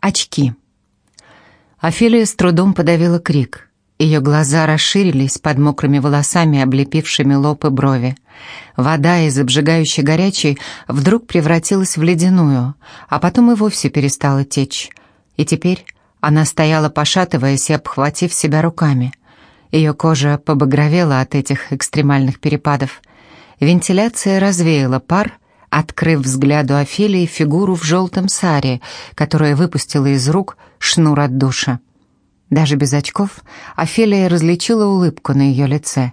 Очки. Офелия с трудом подавила крик. Ее глаза расширились под мокрыми волосами, облепившими лоб и брови. Вода из обжигающей горячей вдруг превратилась в ледяную, а потом и вовсе перестала течь. И теперь она стояла, пошатываясь и обхватив себя руками. Ее кожа побагровела от этих экстремальных перепадов. Вентиляция развеяла пар, открыв взгляду Офелии фигуру в желтом саре, которая выпустила из рук шнур от душа. Даже без очков Офелия различила улыбку на ее лице.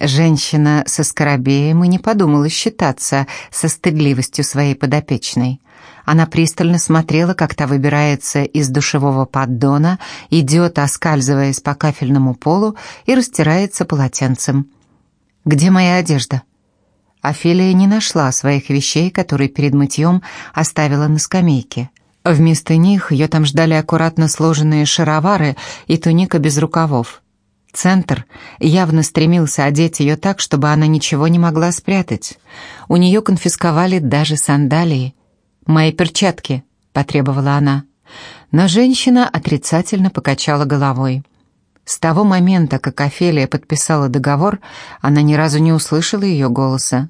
Женщина со скоробеем и не подумала считаться со стыдливостью своей подопечной. Она пристально смотрела, как та выбирается из душевого поддона, идет, оскальзываясь по кафельному полу и растирается полотенцем. «Где моя одежда?» Офелия не нашла своих вещей, которые перед мытьем оставила на скамейке. Вместо них ее там ждали аккуратно сложенные шаровары и туника без рукавов. Центр явно стремился одеть ее так, чтобы она ничего не могла спрятать. У нее конфисковали даже сандалии. «Мои перчатки», — потребовала она. Но женщина отрицательно покачала головой. С того момента, как Офелия подписала договор, она ни разу не услышала ее голоса.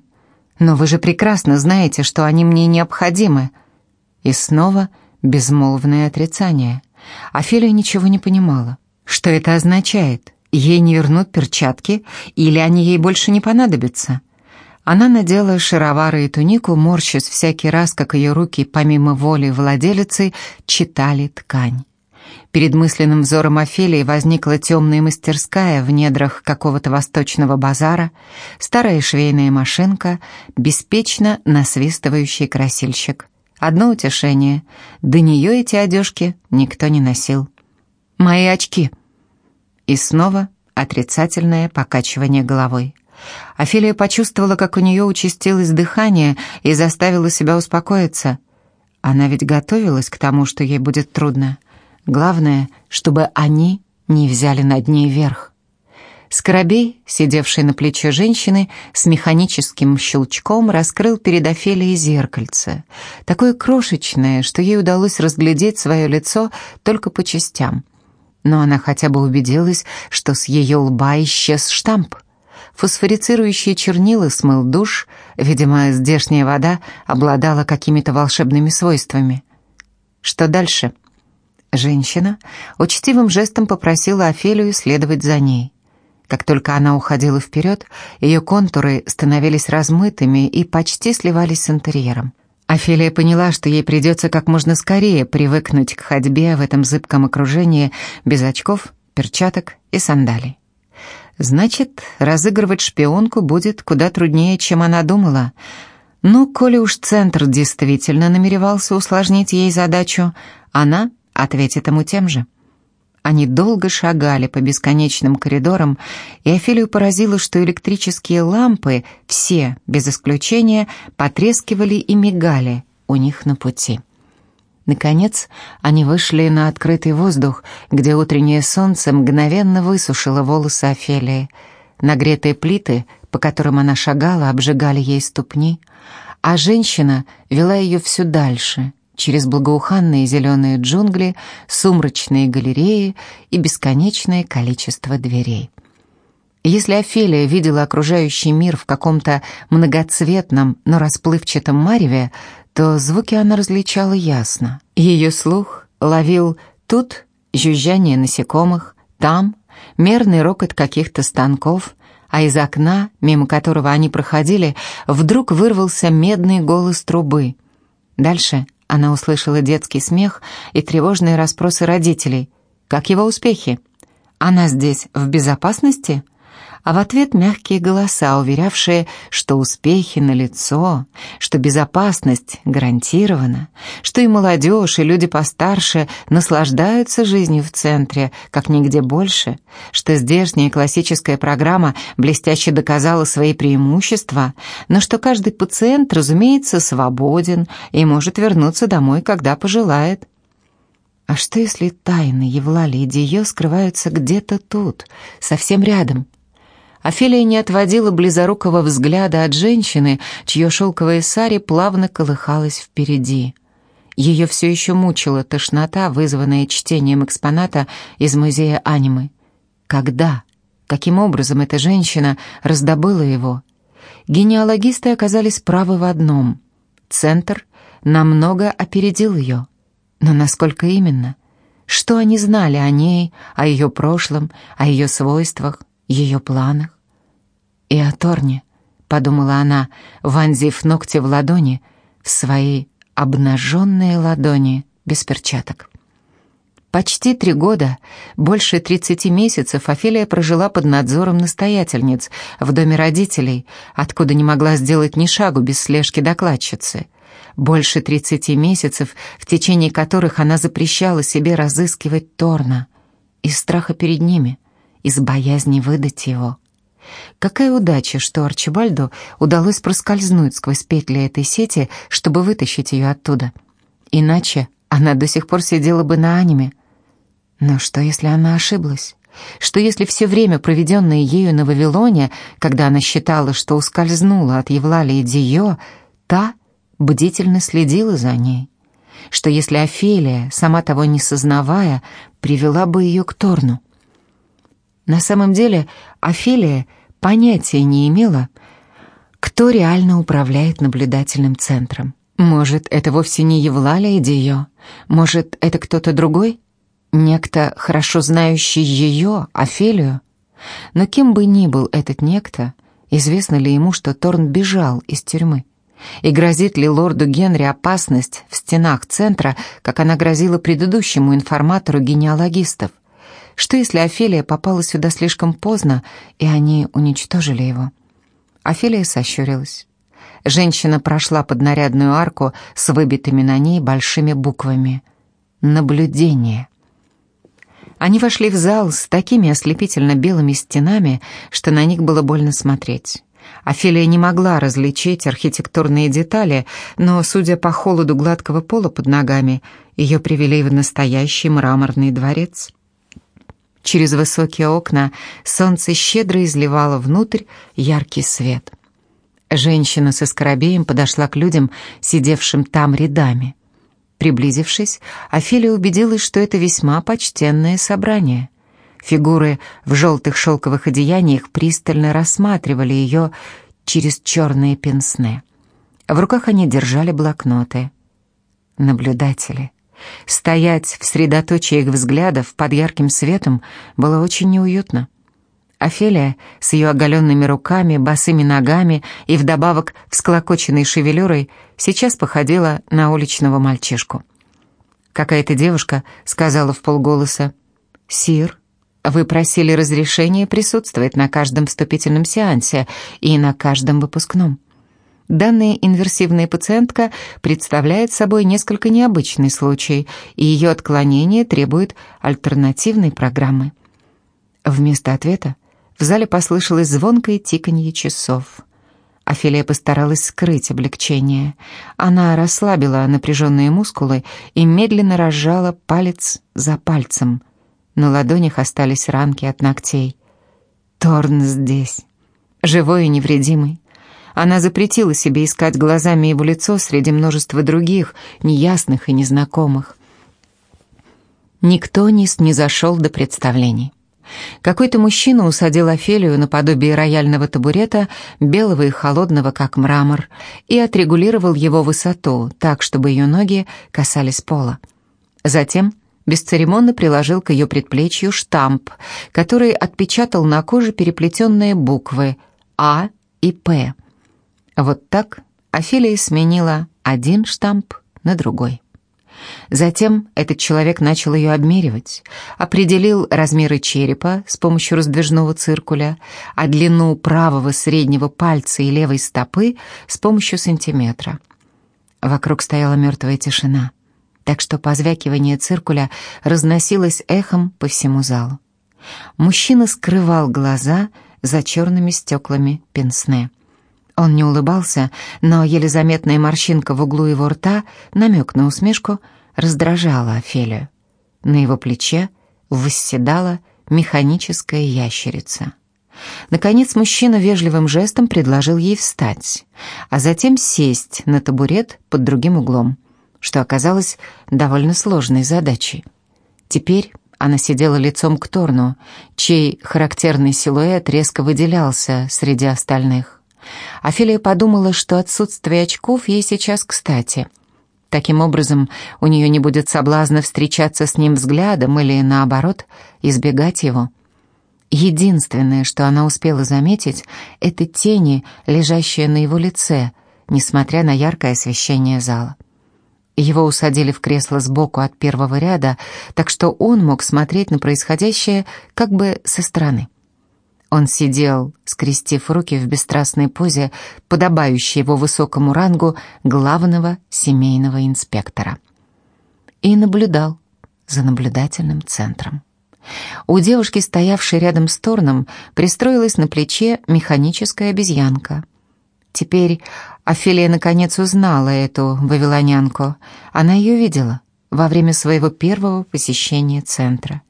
«Но вы же прекрасно знаете, что они мне необходимы». И снова безмолвное отрицание. Офелия ничего не понимала. Что это означает? Ей не вернут перчатки или они ей больше не понадобятся? Она надела шаровары и тунику, морщась всякий раз, как ее руки, помимо воли владелицы, читали ткань. Перед мысленным взором Офелии возникла темная мастерская в недрах какого-то восточного базара, старая швейная машинка, беспечно насвистывающий красильщик. Одно утешение — до нее эти одежки никто не носил. «Мои очки!» И снова отрицательное покачивание головой. Офелия почувствовала, как у нее участилось дыхание и заставила себя успокоиться. Она ведь готовилась к тому, что ей будет трудно — Главное, чтобы они не взяли над ней верх. Скоробей, сидевший на плече женщины, с механическим щелчком раскрыл перед Офелией зеркальце, такое крошечное, что ей удалось разглядеть свое лицо только по частям. Но она хотя бы убедилась, что с ее лба исчез штамп. Фосфорицирующие чернила смыл душ, видимо, здешняя вода обладала какими-то волшебными свойствами. Что дальше? Женщина учтивым жестом попросила Офелию следовать за ней. Как только она уходила вперед, ее контуры становились размытыми и почти сливались с интерьером. Офелия поняла, что ей придется как можно скорее привыкнуть к ходьбе в этом зыбком окружении без очков, перчаток и сандалий. Значит, разыгрывать шпионку будет куда труднее, чем она думала. Но, коли уж Центр действительно намеревался усложнить ей задачу, она ответит ему тем же. Они долго шагали по бесконечным коридорам, и Офелию поразило, что электрические лампы, все, без исключения, потрескивали и мигали у них на пути. Наконец, они вышли на открытый воздух, где утреннее солнце мгновенно высушило волосы Офелии. Нагретые плиты, по которым она шагала, обжигали ей ступни, а женщина вела ее все дальше — через благоуханные зеленые джунгли, сумрачные галереи и бесконечное количество дверей. Если Офелия видела окружающий мир в каком-то многоцветном, но расплывчатом мареве, то звуки она различала ясно. Ее слух ловил тут жужжание насекомых, там мерный рокот каких-то станков, а из окна, мимо которого они проходили, вдруг вырвался медный голос трубы. Дальше она услышала детский смех и тревожные расспросы родителей. «Как его успехи? Она здесь в безопасности?» А в ответ мягкие голоса, уверявшие, что успехи налицо, что безопасность гарантирована, что и молодежь, и люди постарше наслаждаются жизнью в центре, как нигде больше, что здешняя классическая программа блестяще доказала свои преимущества, но что каждый пациент, разумеется, свободен и может вернуться домой, когда пожелает. А что если тайны Евлалии и Дио скрываются где-то тут, совсем рядом, Офелия не отводила близорукого взгляда от женщины, чье шелковое саре плавно колыхалось впереди. Ее все еще мучила тошнота, вызванная чтением экспоната из музея анимы. Когда? Каким образом эта женщина раздобыла его? Генеалогисты оказались правы в одном. Центр намного опередил ее. Но насколько именно? Что они знали о ней, о ее прошлом, о ее свойствах, ее планах? И о Торне, подумала она, вонзив ногти в ладони, в свои обнаженные ладони без перчаток. Почти три года, больше тридцати месяцев Офелия прожила под надзором настоятельниц в доме родителей, откуда не могла сделать ни шагу без слежки докладчицы — больше тридцати месяцев, в течение которых она запрещала себе разыскивать Торна из страха перед ними, из боязни выдать его. Какая удача, что Арчибальду удалось проскользнуть сквозь петли этой сети, чтобы вытащить ее оттуда. Иначе она до сих пор сидела бы на аниме. Но что, если она ошиблась? Что если все время, проведенное ею на Вавилоне, когда она считала, что ускользнула от Евлалии Дио, та бдительно следила за ней, что если Офелия, сама того не сознавая, привела бы ее к Торну. На самом деле Офелия понятия не имела, кто реально управляет наблюдательным центром. Может, это вовсе не Евлалия Дио, может, это кто-то другой? Некто, хорошо знающий ее, Офелию? Но кем бы ни был этот некто, известно ли ему, что Торн бежал из тюрьмы? И грозит ли лорду Генри опасность в стенах центра, как она грозила предыдущему информатору генеалогистов? Что если Офелия попала сюда слишком поздно, и они уничтожили его? Офелия сощурилась. Женщина прошла под нарядную арку с выбитыми на ней большими буквами. «Наблюдение». Они вошли в зал с такими ослепительно белыми стенами, что на них было больно смотреть. Офелия не могла различить архитектурные детали, но, судя по холоду гладкого пола под ногами, ее привели в настоящий мраморный дворец. Через высокие окна солнце щедро изливало внутрь яркий свет. Женщина со скоробеем подошла к людям, сидевшим там рядами. Приблизившись, Офелия убедилась, что это весьма почтенное собрание — Фигуры в желтых шелковых одеяниях пристально рассматривали ее через черные пенсне. В руках они держали блокноты. Наблюдатели. Стоять в средоточии их взглядов под ярким светом было очень неуютно. Офелия с ее оголенными руками, босыми ногами и вдобавок всклокоченной шевелюрой сейчас походила на уличного мальчишку. Какая-то девушка сказала в полголоса «Сир, вы просили разрешения присутствовать на каждом вступительном сеансе и на каждом выпускном. Данная инверсивная пациентка представляет собой несколько необычный случай, и ее отклонение требует альтернативной программы. Вместо ответа в зале послышалось звонкое тиканье часов. Офелия постаралась скрыть облегчение. Она расслабила напряженные мускулы и медленно разжала палец за пальцем – на ладонях остались ранки от ногтей. Торн здесь, живой и невредимый. Она запретила себе искать глазами его лицо среди множества других, неясных и незнакомых. Никто не снизошел до представлений. Какой-то мужчина усадил Офелию наподобие рояльного табурета, белого и холодного, как мрамор, и отрегулировал его высоту так, чтобы ее ноги касались пола. Затем бесцеремонно приложил к ее предплечью штамп, который отпечатал на коже переплетенные буквы «А» и «П». Вот так Офелия сменила один штамп на другой. Затем этот человек начал ее обмеривать, определил размеры черепа с помощью раздвижного циркуля, а длину правого среднего пальца и левой стопы с помощью сантиметра. Вокруг стояла мертвая тишина так что позвякивание циркуля разносилось эхом по всему залу. Мужчина скрывал глаза за черными стеклами пенсне. Он не улыбался, но еле заметная морщинка в углу его рта, намек на усмешку, раздражала Офелию. На его плече восседала механическая ящерица. Наконец мужчина вежливым жестом предложил ей встать, а затем сесть на табурет под другим углом. что оказалось довольно сложной задачей. Теперь она сидела лицом к Торну, чей характерный силуэт резко выделялся среди остальных. Офелия подумала, что отсутствие очков ей сейчас кстати. Таким образом, у нее не будет соблазна встречаться с ним взглядом или, наоборот, избегать его. Единственное, что она успела заметить, это тени, лежащие на его лице, несмотря на яркое освещение зала. Его усадили в кресло сбоку от первого ряда, так что он мог смотреть на происходящее как бы со стороны. Он сидел, скрестив руки в бесстрастной позе, подобающей его высокому рангу главного семейного инспектора. И наблюдал за наблюдательным центром. У девушки, стоявшей рядом с Торном, пристроилась на плече механическая обезьянка. Теперь Офелия наконец узнала эту вавилонянку. Она ее видела во время своего первого посещения центра.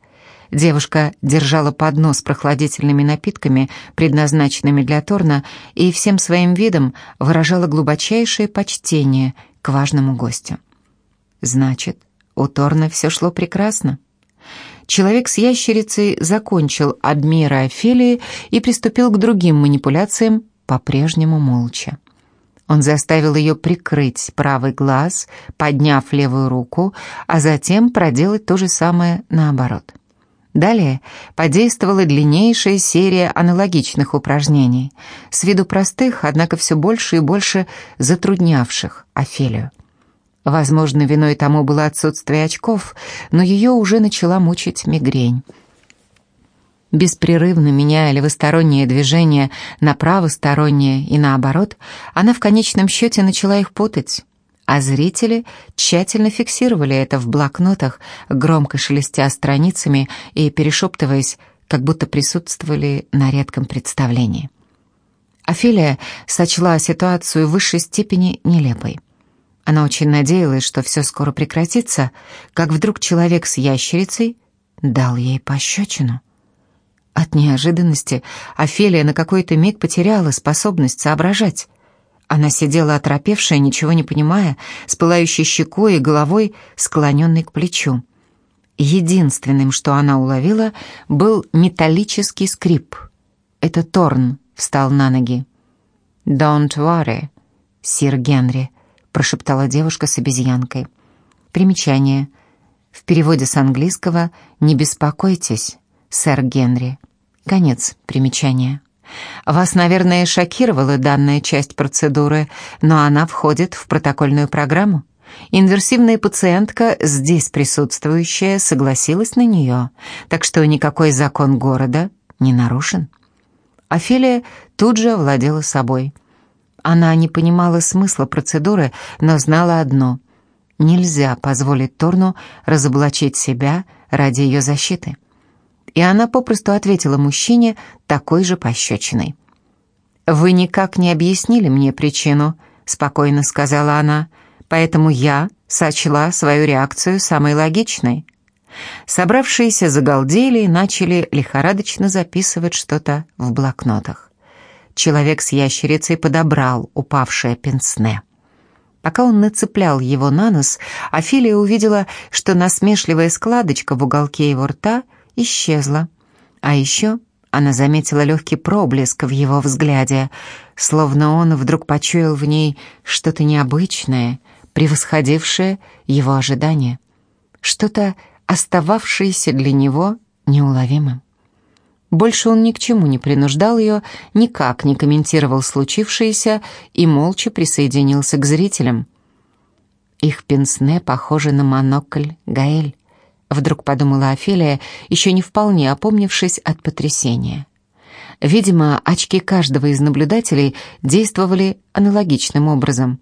Девушка держала поднос с прохладительными напитками, предназначенными для Торна, и всем своим видом выражала глубочайшее почтение к важному гостю. Значит, у Торна все шло прекрасно. Человек с ящерицей закончил обмеры Офелии и приступил к другим манипуляциям, по-прежнему молча. Он заставил ее прикрыть правый глаз, подняв левую руку, а затем проделать то же самое наоборот. Далее подействовала длиннейшая серия аналогичных упражнений, с виду простых, однако все больше и больше затруднявших Офелию. Возможно, виной тому было отсутствие очков, но ее уже начала мучить мигрень. Беспрерывно меняя левостороннее движение на правостороннее и наоборот, она в конечном счете начала их путать. А зрители тщательно фиксировали это в блокнотах, громко шелестя страницами и перешептываясь, как будто присутствовали на редком представлении. Офелия сочла ситуацию в высшей степени нелепой. Она очень надеялась, что все скоро прекратится, как вдруг человек с ящерицей дал ей пощечину. От неожиданности Офелия на какой-то миг потеряла способность соображать. Она сидела оторопевшая, ничего не понимая, с пылающей щекой и головой, склоненной к плечу. Единственным, что она уловила, был металлический скрип. Это Торн встал на ноги. «Don't worry, сир Генри», — прошептала девушка с обезьянкой. Примечание. В переводе с английского «Не беспокойтесь, сэр Генри». Конец примечания. Вас, наверное, шокировала данная часть процедуры, но она входит в протокольную программу. Инверсивная пациентка, здесь присутствующая, согласилась на нее, так что никакой закон города не нарушен. Офелия тут же овладела собой. Она не понимала смысла процедуры, но знала одно — нельзя позволить Торну разоблачить себя ради ее защиты и она попросту ответила мужчине такой же пощечиной. «Вы никак не объяснили мне причину», — спокойно сказала она, «поэтому я сочла свою реакцию самой логичной». Собравшиеся загалдели и начали лихорадочно записывать что-то в блокнотах. Человек с ящерицей подобрал упавшее пенсне. Пока он нацеплял его на нос, Афилия увидела, что насмешливая складочка в уголке его рта — исчезла. А еще она заметила легкий проблеск в его взгляде, словно он вдруг почуял в ней что-то необычное, превосходившее его ожидания, что-то остававшееся для него неуловимым. Больше он ни к чему не принуждал ее, никак не комментировал случившееся и молча присоединился к зрителям. Их пенсне похоже на монокль Гаэль. Вдруг подумала Офелия, еще не вполне опомнившись от потрясения. Видимо, очки каждого из наблюдателей действовали аналогичным образом.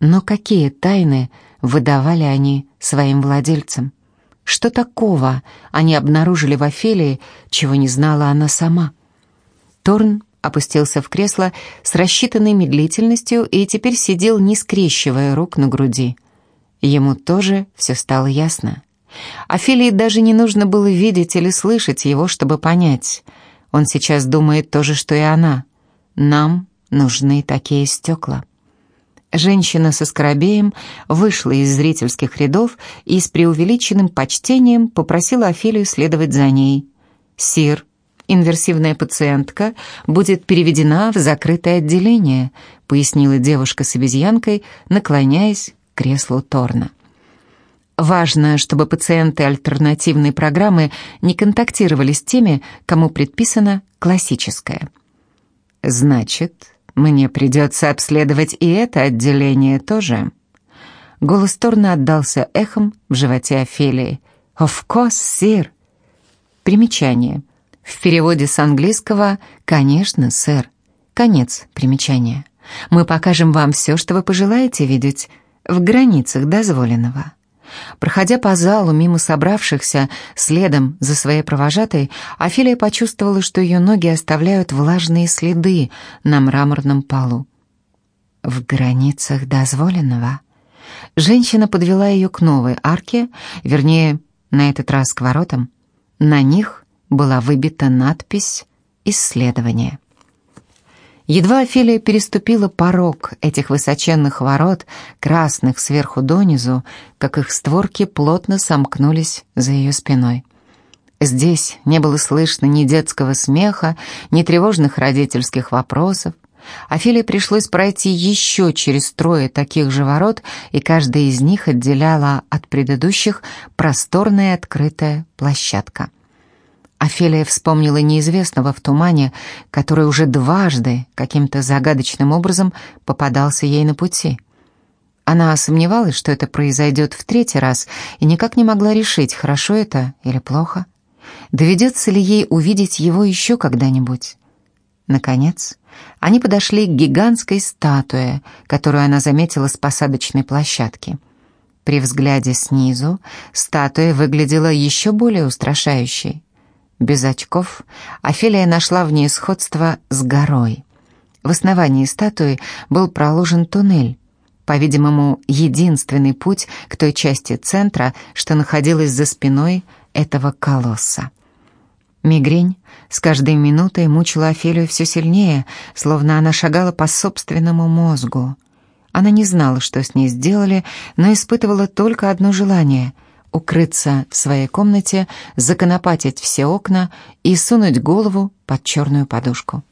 Но какие тайны выдавали они своим владельцам? Что такого они обнаружили в Офелии, чего не знала она сама? Торн опустился в кресло с рассчитанной медлительностью и теперь сидел, не скрещивая рук на груди. Ему тоже все стало ясно. Офелии даже не нужно было видеть или слышать его, чтобы понять. Он сейчас думает то же, что и она. Нам нужны такие стекла. Женщина со скоробеем вышла из зрительских рядов и с преувеличенным почтением попросила Офелию следовать за ней. «Сир, инверсивная пациентка будет переведена в закрытое отделение», пояснила девушка с обезьянкой, наклоняясь к креслу Торна. Важно, чтобы пациенты альтернативной программы не контактировали с теми, кому предписана классическая. «Значит, мне придется обследовать и это отделение тоже». Голос Торна отдался эхом в животе Офелии. «Of course, сир». Примечание. В переводе с английского «конечно, сэр». Конец примечания. Мы покажем вам все, что вы пожелаете видеть, в границах дозволенного. Проходя по залу мимо собравшихся, следом за своей провожатой, Офелия почувствовала, что ее ноги оставляют влажные следы на мраморном полу. В границах дозволенного. Женщина подвела ее к новой арке, вернее, на этот раз к воротам. На них была выбита надпись «Исследование». Едва Офелия переступила порог этих высоченных ворот, красных сверху донизу, как их створки плотно сомкнулись за ее спиной. Здесь не было слышно ни детского смеха, ни тревожных родительских вопросов. Офелии пришлось пройти еще через трое таких же ворот, и каждая из них отделяла от предыдущих просторная открытая площадка. Офелия вспомнила неизвестного в тумане, который уже дважды каким-то загадочным образом попадался ей на пути. Она сомневалась, что это произойдет в третий раз, и никак не могла решить, хорошо это или плохо. Доведется ли ей увидеть его еще когда-нибудь? Наконец, они подошли к гигантской статуе, которую она заметила с посадочной площадки. При взгляде снизу статуя выглядела еще более устрашающей. Без очков Офелия нашла в ней сходство с горой. В основании статуи был проложен туннель, по-видимому, единственный путь к той части центра, что находилась за спиной этого колосса. Мигрень с каждой минутой мучила Офелию все сильнее, словно она шагала по собственному мозгу. Она не знала, что с ней сделали, но испытывала только одно желание — укрыться в своей комнате, законопатить все окна и сунуть голову под черную подушку.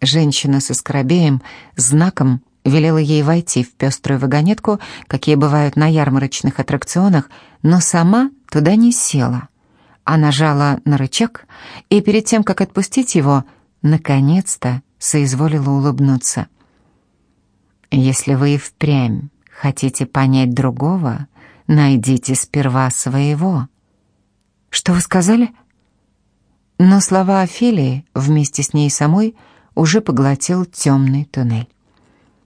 Женщина со скоробеем знаком велела ей войти в пеструю вагонетку, какие бывают на ярмарочных аттракционах, но сама туда не села. А нажала на рычаг и перед тем, как отпустить его, наконец-то соизволила улыбнуться. «Если вы и впрямь хотите понять другого, найдите сперва своего». «Что вы сказали?» Но слова Офелии вместе с ней самой уже поглотил темный туннель.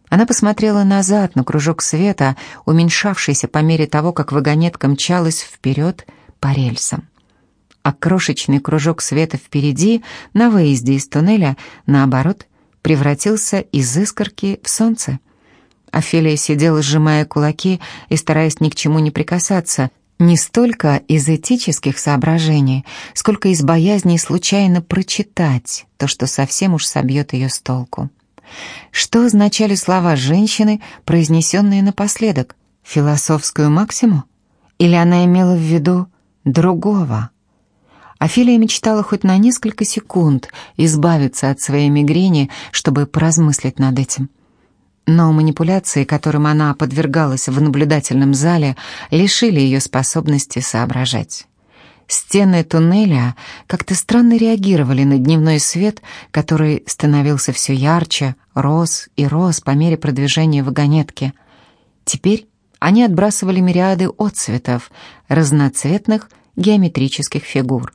Она посмотрела назад на кружок света, уменьшавшийся по мере того, как вагонетка мчалась вперед по рельсам. А крошечный кружок света впереди, на выезде из туннеля, наоборот, превратился из искорки в солнце — Офелия сидела, сжимая кулаки и стараясь ни к чему не прикасаться, не столько из этических соображений, сколько из боязни случайно прочитать то, что совсем уж собьет ее с толку. Что означали слова женщины, произнесенные напоследок? Философскую максиму? Или она имела в виду другого? Офелия мечтала хоть на несколько секунд избавиться от своей мигрени, чтобы поразмыслить над этим. Но манипуляции, которым она подвергалась в наблюдательном зале, лишили ее способности соображать. Стены туннеля как-то странно реагировали на дневной свет, который становился все ярче, рос и рос по мере продвижения вагонетки. Теперь они отбрасывали мириады отцветов, разноцветных геометрических фигур.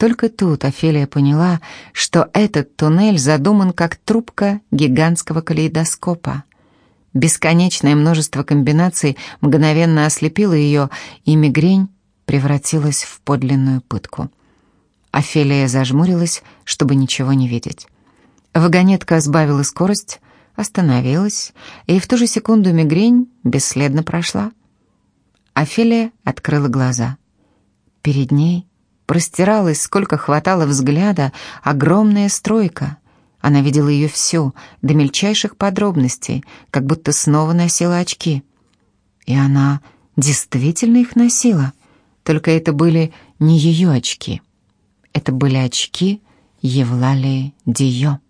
Только тут Офелия поняла, что этот туннель задуман как трубка гигантского калейдоскопа. Бесконечное множество комбинаций мгновенно ослепило ее, и мигрень превратилась в подлинную пытку. Офелия зажмурилась, чтобы ничего не видеть. Вагонетка сбавила скорость, остановилась, и в ту же секунду мигрень бесследно прошла. Офелия открыла глаза. Перед ней простиралась, сколько хватало взгляда, огромная стройка. Она видела ее всю, до мельчайших подробностей, как будто снова носила очки. И она действительно их носила, только это были не ее очки. Это были очки Евлалии Дио.